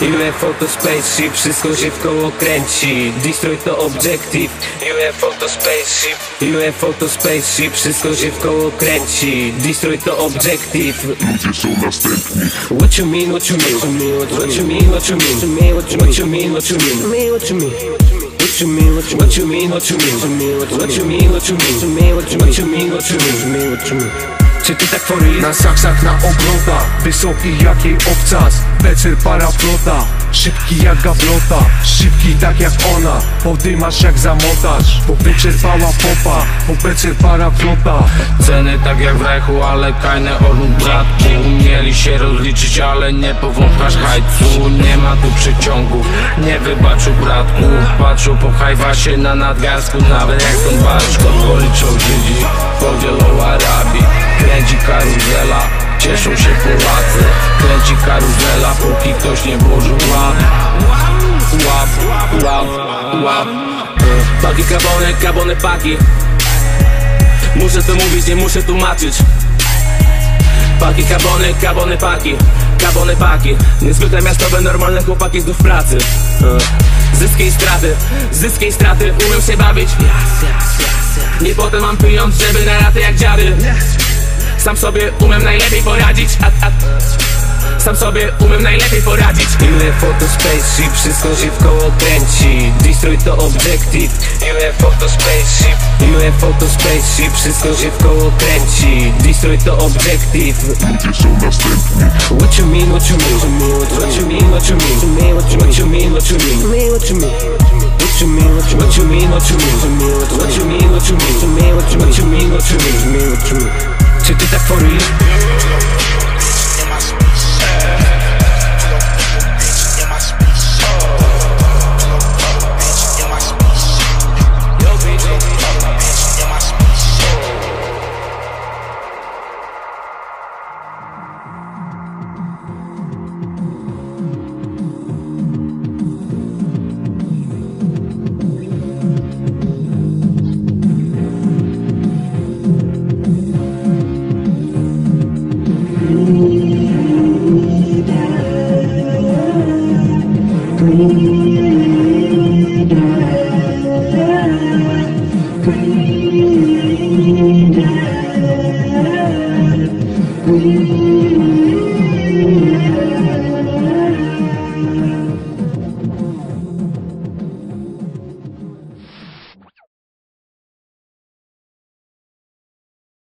UFO to spaceship, wszystko się w koło kręci. Destroy to objective. UFO to spaceship UFO to spaceship, wszystko się w koło kręci. Destroy to objective. Ludzie są następni. What you mean, what you mean, what you mean, what you mean, what you mean, what you mean, what you mean, what you mean, what you mean, what you mean, what you mean, what you mean, what you mean, what you mean, what you mean, what you mean. Czy ty tak for real? Na saksach na obrotach? Wysoki jak jej obcas Becer paraflota. Szybki jak gablota Szybki tak jak ona. Podymasz jak zamotasz Bo wyczerpała popa Bo becer paraflota. Ceny tak jak w rechu, ale kajne orłów bratku Mieli się rozliczyć, ale nie powątkasz hajcu. Nie ma tu przeciągów, nie wybaczył bratku. Patrzył po hajwasie na nadgarstku Nawet jak stąd barszko policzą Żydzi Podzielą Arabii cieszą się Polacy. Kręci karuzela, póki ktoś nie włożył łap. Łap, łap, łap. Paki, kabony, kabony, paki. Muszę to mówić, nie muszę tłumaczyć. Paki, kabony, kabony, paki. Kabony, paki. Niezwykle miastowe, normalne chłopaki znów w pracy. Zyski i straty, zyski i straty Umiem się bawić. Nie potem mam pieniądz, żeby na raty jak dziady sam sobie umiem najlepiej poradzić a, a, sam sobie umiem najlepiej poradzić. Ile fotospaceship, wszystko się w koło kręci. Destroy to objective Ile fotospaceship Ile fotospaceship, wszystko się w koło kręci. Destroy to objective Ludzie są następni What you mean, what you mean? What you mean, what you mean? What you mean, what you mean? What you mean, what you mean? What you mean, what you mean? What you mean, what you mean? What you mean, what you mean? For real? You.